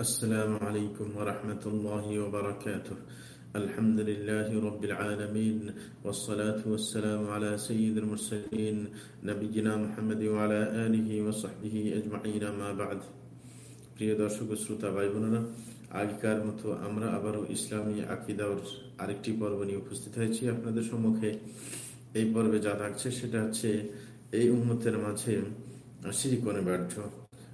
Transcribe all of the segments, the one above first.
السلام عليكم ورحمة الله وبركاته الحمد لله رب العالمين والصلاة والسلام على سيد المرسلين نبينا محمد وعلى آله وصحبه أجمعين ما بعد প্রিয় দর্শক শ্রোতা ভাই বোনেরা আগেকার মতো আমরা আবারও ইসলামী আকিদার আরেকটি পর্ব নিয়ে উপস্থিত হয়েছি আপনাদের সম্মুখে এই পর্বে যা থাকছে সেটা হচ্ছে এই উন্মতের মাঝে সিরিক অনিবার্য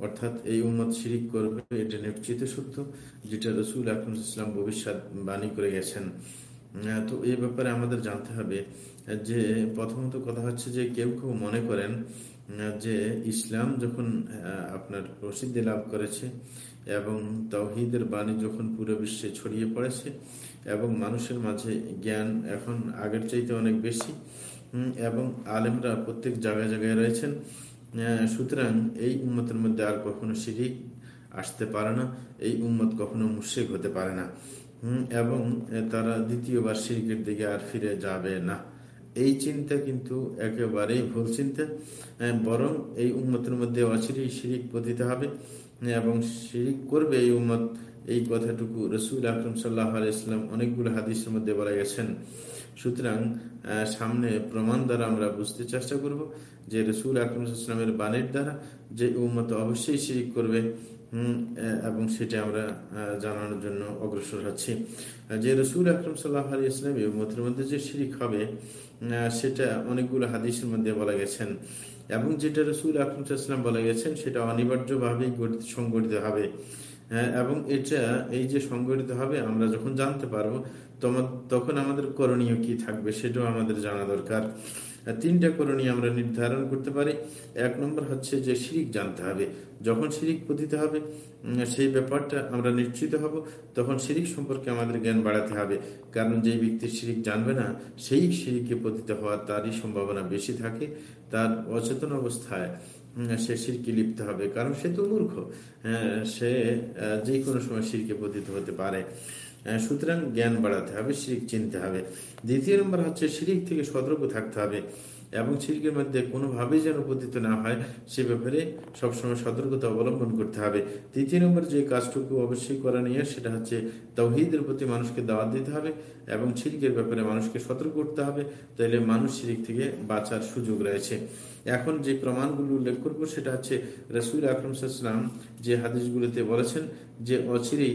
অর্থাৎ এই উম্মত শিরিক করবে, এটা নিশ্চিত সত্য, যেটা রসুল আকরম ইসলাম ভবিষ্যৎ বাণী করে গেছেন। তো এই ব্যাপারে আমাদের জানতে হবে যে প্রথমত কথা হচ্ছে যে কেউ কেউ মনে করেন যে ইসলাম যখন আপনার প্রসিদ্ধি লাভ করেছে এবং তৌহিদের বাণী যখন পুরো বিশ্বে ছড়িয়ে পড়েছে এবং মানুষের মাঝে জ্ঞান এখন আগের চাইতে অনেক বেশি এবং আলেমরা প্রত্যেক জায়গায় জায়গায় রয়েছেন সুতরাং এই উম্মতের মধ্যে আর কখনো শিরিক আসতে পারে না, এই উম্মত কখনো মুশেক হতে পারে না। এবং তারা দ্বিতীয়বার শিরিকের দিকে আর ফিরে যাবে না। এই চিন্তা কিন্তু একেবারেই ভুল চিন্তা। বরং এই উম্মতের মধ্যে অচিরেই শিরিক পতিতে হবে। এবং শিরিক করবে এই উম্মত এই কথাটুকু রসুল আকরম সাল্লাহ আলাইসলাম অনেকগুলো হাদিসের মধ্যে বলা গেছেন। সুতরাং সামনে প্রমাণ দ্বারা আমরা বুঝতে চেষ্টা করব যে রসুল আকরমের বাণীর দ্বারা যে উম্মত অবশ্যই শিরিক করবে এবং সেটা আমরা জানানোর জন্য অগ্রসর হচ্ছি। যে রসুল আকরম সাল্লাহ আলী ইসলাম উম্মতের মধ্যে যে শিরিক হবে সেটা অনেকগুলো হাদিসের মধ্যে বলা গেছেন। এবং যেটা রসুল আকরম সাল্লাম বলা গেছেন, সেটা অনিবার্যভাবেই সংগঠিত হবে। এবং এটা এই যে সংগঠিত হবে, আমরা যখন জানতে পারব তখন আমাদের করণীয় কি থাকবে সেটাও আমাদের জানা দরকার। তিনটা করণীয় আমরা নির্ধারণ করতে পারি। এক নম্বর হচ্ছে যে শিরিক জানতে হবে। যখন শিরিক পতিত হবে সেই ব্যাপারটা আমরা নিশ্চিত হব, তখন শিরিক সম্পর্কে আমাদের জ্ঞান বাড়াতে হবে। কারণ যেই ব্যক্তি শিরিক জানবে না, সেই শিরিকে পতিত হওয়ার তারই সম্ভাবনা বেশি থাকে তার অচেতন অবস্থায়। সে সিরকি লিপ্ত হবে। কারণ সে তো মূর্খ। সে যে কোনো সময় সিরকে পতিত হতে পারে। সুতরাং জ্ঞান বাড়াতে হবে শিরিক চিনতে হবে। দ্বিতীয় নম্বর হচ্ছে শিরিক থেকে সতর্ক থাকতে হবে। এবং শিরিকের মধ্যে কোনোভাবেই যেন পতিত না হয়, সে ব্যাপারে সবসময় সতর্কতা অবলম্বন করতে হবে। তৃতীয় নম্বর যে কাজটুকু অবশ্যই করা নিয়ে, সেটা হচ্ছে তৌহিদের প্রতি মানুষকে দাওয়াত দিতে হবে এবং শিরিকের ব্যাপারে মানুষকে সতর্ক করতে হবে তাহলে মানুষ শিরিক থেকে বাঁচার সুযোগ রয়েছে। এখন যে প্রমাণগুলো উল্লেখ করব, সেটা হচ্ছে রসুল আকরম সাল্লাম যে হাদিসগুলোতে বলেছেন যে অচিরেই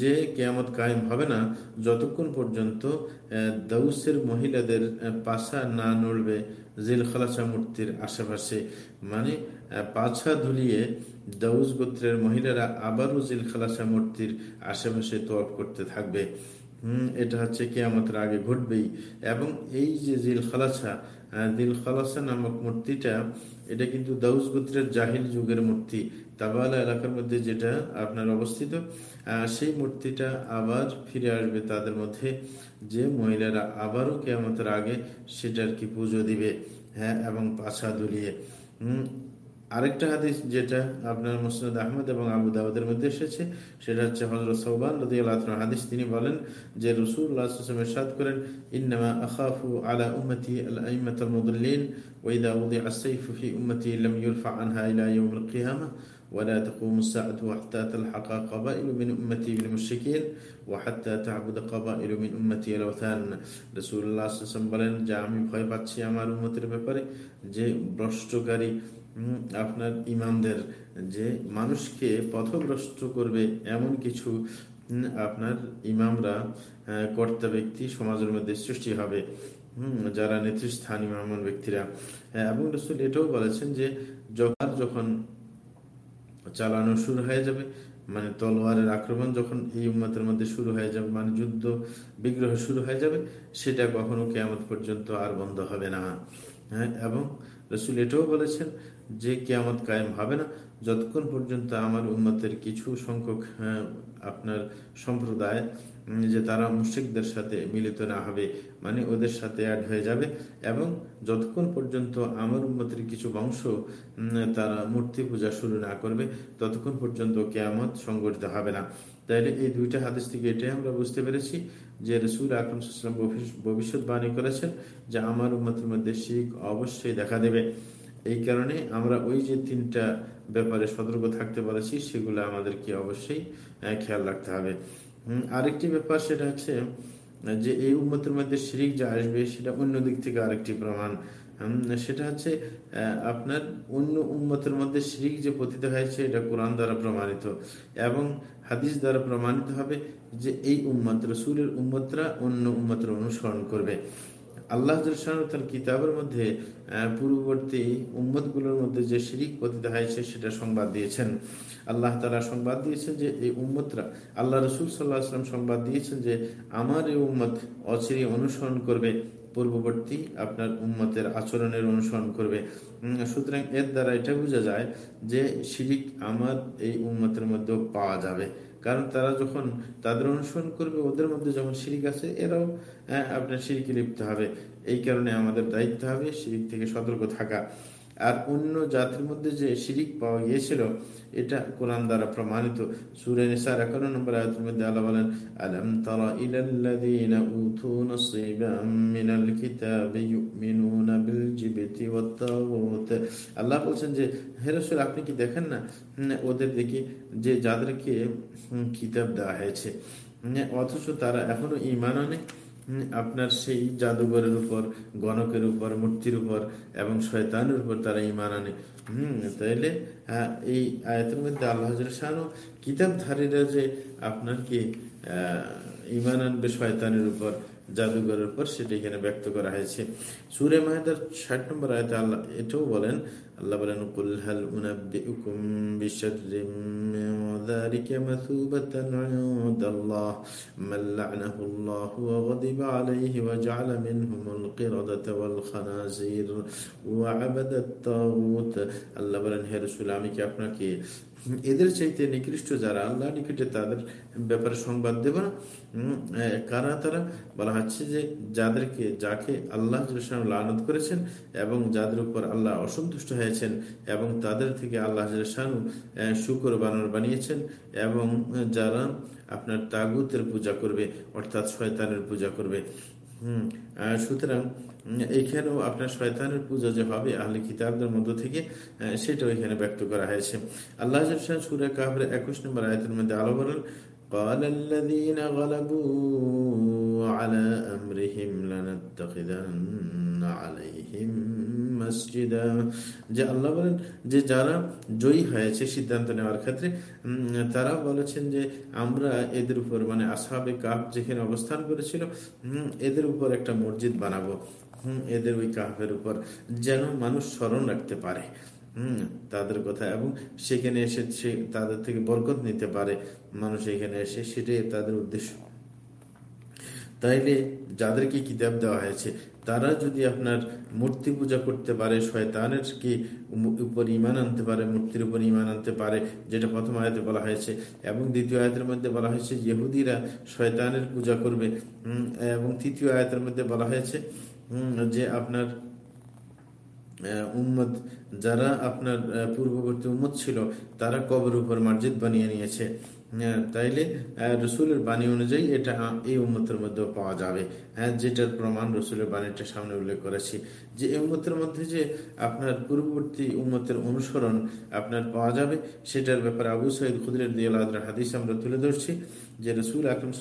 যে কেয়ামত কায়েম হবে না, যতক্ষণ পর্যন্ত দাউসের মহিলাদের পাশা না নড়বে জিল খালাসা মূর্তির আশেপাশে। মানে পাছা ধুলিয়ে দাউস গোত্রের মহিলারা আবারও জিল খালাসা মূর্তির আশেপাশে তোয়াফ করতে থাকবে। হম, এটা হচ্ছে কেয়ামতের আগে ঘটবেই। এবং এই যে জিল খালাসা দিল খালাসা নামক মূর্তিটা, এটা কিন্তু দাউস গোত্রের জাহিল যুগের মূর্তি। তাবালা এলাকার মধ্যে যেটা আপনার অবস্থিত সেই মূর্তিটা আবার ফিরে আসবে তাদের মধ্যে। যে মহিলারা আবারও কেয়ামতের আগে সেটার কি পুজো দিবে হ্যাঁ এবং পাছা দুলিয়ে। আরেকটা হাদিস যেটা আপনার মুসনাদ আহমদ এবং আবু দাউদের মধ্যে এসেছে সেটা হচ্ছে হজরত সৌবান রদি আল্লাহ হাদিস তিনি বলেন যে রসুল্লাহ সাদ করেন ইন্নামা আখাফু আলা উম্মতি আল-আইমাত আল-মুদল্লিন ওয়াইদা উদিআ আস-সাইফ ফি উম্মতি লাম ইউরফা আনহা ইলা ইয়াউম আল-কিয়ামাহ ولا تقوم الساعة حتى تلحق قبائل من أمتي بالمشركين وحتى تعبد قبائل من أمتي الأوثان رسول الله صلى الله عليه وسلم বলেন যে আমি ভয় পাচ্ছি আমার উম্মতের ব্যাপারে যে ভ্রষ্টকারী আপনার ইমামদের যে মানুষকে পথভ্রষ্ট করবে এমন কিছু আপনার ইমামরা কর্তা ব্যক্তি সমাজের মধ্যে সৃষ্টি হবে যারা নেতৃস্থানীয় ইমামন ব্যক্তিরা। এবং রসুল এটাও বলেছেন যে যখন যখন চালানো শুরু হয়ে যাবে মানে তলোয়ারের আক্রমণ যখন এই উম্মতের মধ্যে শুরু হয়ে যাবে মানে যুদ্ধ, বিগ্রহ শুরু হয়ে যাবে, সেটা কখনো কেয়ামত পর্যন্ত আর বন্ধ হবে না। হ্যাঁ এবং রসুল এটাও বলেছেন যে কেয়ামত কায়েম হবে না, যতক্ষণ পর্যন্ত আমার উন্মতের কিছু সংখ্যক আপনার সম্প্রদায় যে তারা মুশ্রিকদের সাথে মিলিত না হবে মানে ওদের সাথে অ্যাড হয়ে যাবে এবং যতক্ষণ পর্যন্ত আমার উন্মতের কিছু বংশ তারা মূর্তি পূজা শুরু না করবে, ততক্ষণ পর্যন্ত কেয়ামত সংগঠিত হবে না। তাইলে এই দুইটা হাদিস থেকে এটাই আমরা বুঝতে পেরেছি যে রসুল আকরমসাল্লাম ভবিষ্যৎবাণী করেছেন যে আমার উন্মতের মধ্যে শিখ অবশ্যই দেখা দেবে। এই কারণে আমরা ওই যে তিনটা ব্যাপারে সতর্ক থাকতে পারছি, সেগুলো আমাদেরকে অবশ্যই খেয়াল রাখতে হবে। আরেকটি ব্যাপার সেটা হচ্ছে যে এই উন্মতের মধ্যে শিরিক যা আসবে, সেটা অন্য দিক থেকে আরেকটি প্রমাণ। সেটা হচ্ছে আপনার অন্য উন্মতের মধ্যে শিরিক যে পতিত হয়েছে, এটা কোরআন দ্বারা প্রমাণিত। এবং হাদিস দ্বারা প্রমাণিত হবে যে এই উম্মত, রসুলের উম্মতরা অন্য উম্মতের অনুসরণ করবে। আল্লাহ তার কিতাবের মধ্যে পূর্ববর্তী উম্মতগুলোর মধ্যে যে শিরিক পতিত হয়েছে সেটা সংবাদ দিয়েছেন। আল্লাহ তালা সংবাদ দিয়েছেন যে এই উম্মতরা, আল্লাহ রসুল সাল্লাহ আসলাম সংবাদ দিয়েছেন যে আমার এই উম্মত অচিরে অনুসরণ করবে, পূর্ববর্তী আপনার উম্মতের আচরণের অনুসরণ করবে। সুতরাং এর দ্বারা এটা বোঝা যায় যে শিরিক আমার এই উম্মতের মধ্যেও পাওয়া যাবে। কারণ তারা যখন তাদের অনুসরণ করবে, ওদের মধ্যে যখন শিরিক আছে, এরাও আপনার শিরিকে লিপ্ত হবে। এই কারণে আমাদের দায়িত্ব হবে সিরিক থেকে সতর্ক থাকা। আর অন্য জাতির মধ্যে যে শিরিক পাওয়া গিয়েছিল, এটা কোরআন দ্বারা প্রমাণিত। সুরে নিসার একান্ন নম্বর আয়াতের মধ্যে আল্লাহ বলেন, আলম তারা ইলাল্লাযীনা উতু নসীবাম মিনাল কিতাবি ইউমিনুনা বিল জিবতি ওয়াত আল্লাহ বলছেন যে, হে রাসূল, আপনি কি দেখেন না? ওদের দেখি যে যাদেরকে কিতাব দেওয়া হয়েছে। অথচ তারা এখনও ঈমান আনে। আপনার সেই জাদুঘরের উপর, গণকের উপর, মূর্তির উপর এবং শয়তানের উপর তারা ইমান আনে। হম, তাইলে এই আয়তের মধ্যে আল্লাহ শাহানু কিতাবধারীরা যে আপনার কি, আহ ইমান আনবে শয়তানের উপর জাদুঘরের উপর সেটা এখানে ব্যক্ত করা হয়েছে। সুরে মাহেদার ষাট নম্বর আয়তে আল্লাহ এটাও বলেন, আল্লাহ বলেন, কুল হাল উনাব্বিউকুম বিশররিম যালিকা মাসুবাতান ইনদাল্লাহ মান লা'নাহু আল্লাহ ওয়া গাদিবা আলাইহি ওয়া জা'আলা মিনহুমুল কিরাদাতা ওয়াল খানাজির ওয়া আবাদাত তাগুত। আল্লাহ বলেন, হে রাসূল, আমি কি আপনাকে এদের চাইতে নিকৃষ্ট যারা আল্লাহ নিকটে তাদের ব্যাপারে সংবাদ দেব না? কারা তারা? বলা হচ্ছে যে যাদেরকে যাকে আল্লাহ লানত করেছেন এবং যাদের উপর আল্লাহ অসন্তুষ্ট হয়েছেন এবং তাদের থেকে আল্লাহ শানু শুকর বানর বানিয়েছেন এবং যারা আপনার তাগুতের পূজা করবে অর্থাৎ শয়তানের পূজা করবে হম সুতরাং এইখানেও আপনার শয়তানের পূজা যে হবে আহলে কিতাবদের মধ্য থেকে সেটাও এখানে ব্যক্ত করা হয়েছে আল্লাহ সুরে কাহরে একুশ নম্বর আয়তের মধ্যে আলো বলেন قال الذين غلبوا على أمرهم لنتخذن عليهم مسجدا যে আল্লাহ বলেন যে যারা জয়ী হয়েছে সিদ্ধান্ত নেওয়ার ক্ষেত্রে তারা বলেছেন যে আমরা এদের উপর মানে আসাবে কাপ যেখানে অবস্থান করেছিল এদের উপর একটা মসজিদ বানাবো হম এদের ওই কাহের উপর যেন মানুষ স্মরণ রাখতে পারে হম তাদের কথা এবং সেখানে এসে সে তাদের থেকে বরকত নিতে পারে মানুষ এখানে এসে সেটাই তাদের উদ্দেশ্য তাইলে যাদেরকে কিতাব দেওয়া হয়েছে, তারা যদি আপনার মূর্তি পূজা করতে পারে শয়তানের কি উপর ইমান আনতে পারে, মূর্তির উপর ইমান আনতে পারে, যেটা প্রথম আয়তে বলা হয়েছে, এবং দ্বিতীয় আয়তের মধ্যে বলা হয়েছে, ইহুদিরা শয়তানের পূজা করবে। এবং তৃতীয় আয়তের মধ্যে বলা হয়েছে যে আপনার উম্মত যারা আপনার পূর্ববর্তী উম্মত ছিল, তারা কবর উপর মার্জিদ বানিয়ে নিয়েছে। হ্যাঁ, তাইলে রসুলের বাণী অনুযায়ী এটা এই উম্মতের মধ্যেও পাওয়া যাবে। হ্যাঁ যেটার প্রমাণ রসুলের বাণীটা সামনে উল্লেখ করেছি। যে এই উম্মতের মধ্যে যে আপনার পূর্ববর্তী উম্মতের অনুসরণ আপনার পাওয়া যাবে, সেটার ব্যাপারে আবু সৈদ খুদরের দিয়ে আল্লাহ হাদিস আমরা তুলে ধরছি যে রসুল আকরম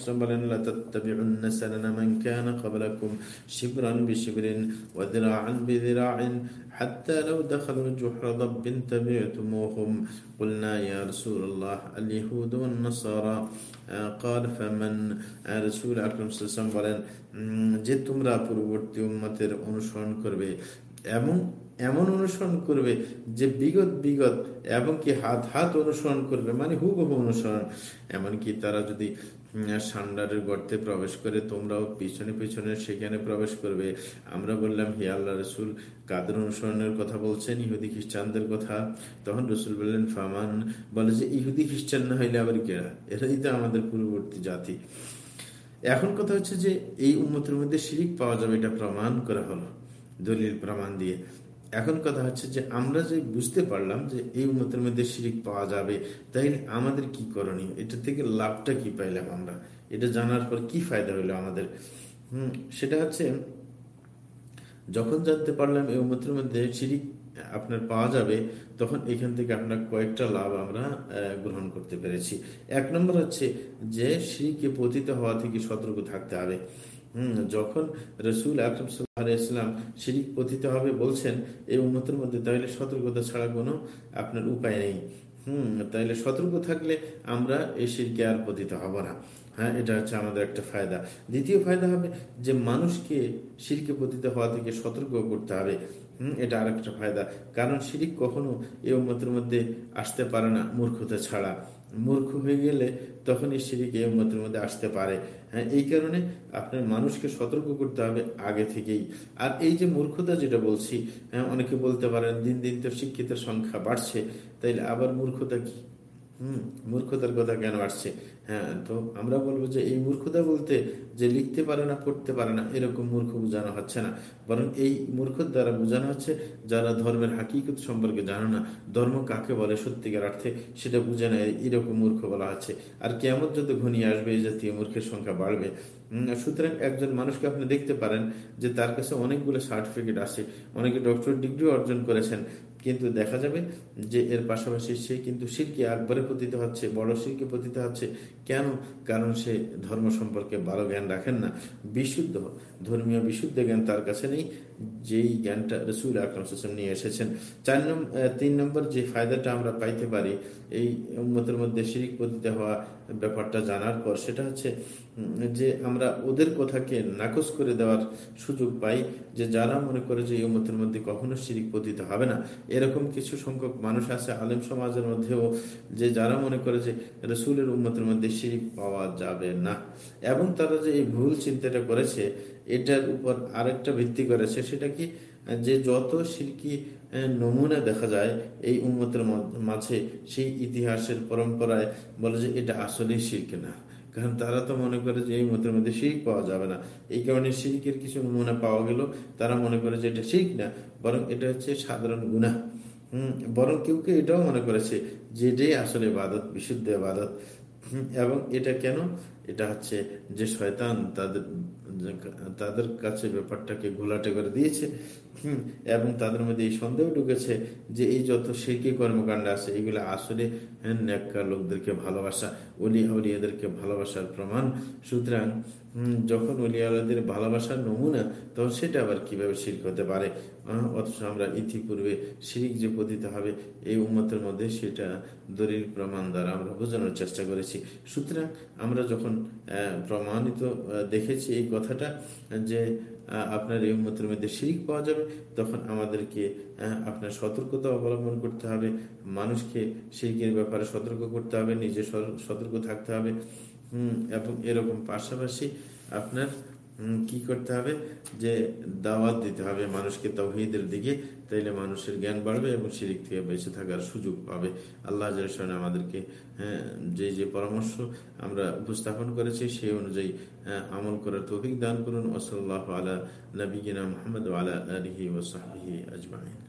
جحر ضب تبعتموهم قلنا يا رسول الله اليهود والنصارى قال فمن رسول আকরম বলেন যে তোমরা পূর্ববর্তী উম্মতের অনুসরণ করবে এবং এমন অনুসরণ করবে যে বিগত বিগত এবং কি হাত হাত অনুসরণ করবে মানে হুবহু অনুসরণ। এমনকি তারা যদি সান্ডারের গর্তে প্রবেশ করে, তোমরাও পিছনে পিছনে সেখানে প্রবেশ করবে। আমরা বললাম, হে আল্লাহ রসুল, কাদের অনুসরণের কথা বলছেন? ইহুদি খ্রিস্টানদের কথা? তখন রসুল বললেন, ফামান বলে যে, ইহুদি খ্রিস্টান না হইলে আবার কেরা? এরাই তো আমাদের পূর্ববর্তী জাতি। এখন কথা হচ্ছে যে, এই উন্মতের মধ্যে শিরিক পাওয়া যাবে, এটা প্রমাণ করা হলো। দলিল প্রমাণ দিয়ে। এখন কথা হচ্ছে যে আমরা যে বুঝতে পারলাম যে এই উন্মতের মধ্যে শিরিক পাওয়া যাবে তাই আমাদের কি করণীয়? এটা থেকে লাভটা কি পাইলাম আমরা? এটা জানার পর কি ফায়দা হইল আমাদের? হম, সেটা হচ্ছে যখন জানতে পারলাম এই উন্মতের মধ্যে শিরিক আপনার পাওয়া যাবে, তখন এখান থেকে আপনার কয়েকটা লাভ আমরা গ্রহণ করতে পেরেছি। এক নম্বর হচ্ছে যে শিরিকে পতিত হওয়া থেকে সতর্ক থাকতে হবে। যখন রসুল আকরম ইসলাম শিরিক পতিত হবে বলছেন এই উন্মতের মধ্যে তাহলে সতর্কতা ছাড়া কোনো আপনার উপায় নেই। হম তাইলে সতর্ক থাকলে আমরা এই শিরকে আর পতিত হব না। হ্যাঁ এটা হচ্ছে আমাদের একটা ফায়দা। দ্বিতীয় ফায়দা হবে যে মানুষকে শিরকে পতিত হওয়া থেকে সতর্ক করতে হবে। হম, এটা আরেকটা ফায়দা। কারণ শিরিক কখনো এই উন্মতের মধ্যে আসতে পারে না, মূর্খতা ছাড়া। মূর্খ হয়ে গেলে তখনই সিঁড়িকে এই উন্মতের মধ্যে আসতে পারে। হ্যাঁ এই কারণে আপনার মানুষকে সতর্ক করতে হবে আগে থেকেই। আর এই যে মূর্খতা যেটা বলছি হ্যাঁ অনেকে বলতে পারেন দিন দিন তো শিক্ষিতের সংখ্যা বাড়ছে, তাইলে আবার মূর্খতা কি? হম, মূর্খতার কথা কেন আসছে? হ্যাঁ তো আমরা বলব যে এই মূর্খতা বলতে যে লিখতে পারে না, পড়তে পারে না, এরকম মূর্খ বোঝানো হচ্ছে না। বরং এই মূর্খর দ্বারা বোঝানো হচ্ছে, যারা ধর্মের হাকিকত সম্পর্কে জানো না, ধর্ম কাকে বলে সত্যিকার অর্থে সেটা বুঝে না এরকম মূর্খ বলা হচ্ছে। আর কেমন যদি ঘনিয়ে আসবে, এই জাতীয় মূর্খের সংখ্যা বাড়বে। সুতরাং একজন মানুষকে আপনি দেখতে পারেন যে তার কাছে অনেকগুলো সার্টিফিকেট আছে, অনেকে ডক্টর ডিগ্রি অর্জন করেছেন, কিন্তু দেখা যাবে যে এর পাশাপাশি সে কিন্তু শিরকে আকবরে পতিত হচ্ছে, বড় শিরকে পতিত হচ্ছে কেন? কারণ সে ধর্ম সম্পর্কে ভালো জ্ঞান রাখেন না। বিশুদ্ধ, ধর্মীয় বিশুদ্ধ জ্ঞান তার কাছে নেই। যেই জ্ঞানটা রসুল আকরম নিয়ে এসেছেন। চার তিন নম্বর যে ফায়দাটা আমরা পাইতে পারি এই উন্মতের মধ্যে শিরিক পতিত হওয়া ব্যাপারটা জানার পর, সেটা হচ্ছে যে আমরা ওদের কথাকে নাকচ করে দেওয়ার সুযোগ পাই যে যারা মনে করে যে এই উন্মতের মধ্যে কখনো শিরিক পতিত হবে না। এরকম কিছু সংখ্যক মানুষ আছে, আলেম সমাজের মধ্যেও, যে যারা মনে করে যে রসুলের উন্মতের মধ্যে শিরিক পাওয়া যাবে না। এবং তারা যে এই ভুল চিন্তাটা করেছে এটার উপর আরেকটা ভিত্তি করেছে সেটা কি, যে যত শিরকি নমুনা দেখা যায় এই উন্মতের মাঝে সেই ইতিহাসের পরম্পরায় বলে যে এটা আসলেই শিরকে না। কারণ তারা তো মনে করে যে এই মতের মধ্যে শিখ পাওয়া যাবে না। এই কারণে শিরিকের কিছু নমুনা পাওয়া গেল, তারা মনে করে যে এটা শিখ না, বরং এটা হচ্ছে সাধারণ গুণা হম, বরং কেউ কেউ এটাও মনে করেছে যে এটাই আসলে বাদত বিশুদ্ধ বাদত এবং এটা কেন? এটা হচ্ছে যে শয়তান তাদের তাদের কাছে ব্যাপারটাকে ঘোলাটে করে দিয়েছে এবং তাদের মধ্যে এই সন্দেহ ঢুকেছে যে এই যত শিরকি কর্মকাণ্ড আছে, এগুলো আসলে ন্যাক্কা লোকদেরকে ভালোবাসা অলি আউলিয়াদেরকে ভালোবাসার প্রমাণ। সুতরাং যখন অলি ভালোবাসার নমুনা, তখন সেটা আবার কীভাবে শির্ক হতে পারে? অথচ আমরা ইতিপূর্বে শিরিক যে পতিত হবে, এই উন্মতের মধ্যে সেটা দলিল প্রমাণ দ্বারা আমরা বোঝানোর চেষ্টা করেছি। সুতরাং, আমরা যখন প্রমাণিত দেখেছি এই কথাটা যে আপনার এই উন্মতের মধ্যে শিরিক পাওয়া যাবে। তখন আমাদেরকে আপনার সতর্কতা অবলম্বন করতে হবে। মানুষকে শিরিকের ব্যাপারে সতর্ক করতে হবে, নিজে সতর্ক থাকতে হবে। এবং এরকম পাশাপাশি আপনার কি করতে হবে? যে দাওয়াত দিতে হবে মানুষকে তৌহিদের দিকে তাইলে মানুষের জ্ঞান বাড়বে এবং সেদিক থেকে বেঁচে থাকার সুযোগ পাবে। আল্লাহ আমাদেরকে হ্যাঁ, যে যে পরামর্শ আমরা উপস্থাপন করেছি সেই অনুযায়ী আমল করার তৌফিক দান করুন। ওসল্লাহ আলা নবীনা মোহাম্মদ আলা আলহি ওসাহি আজমাইন।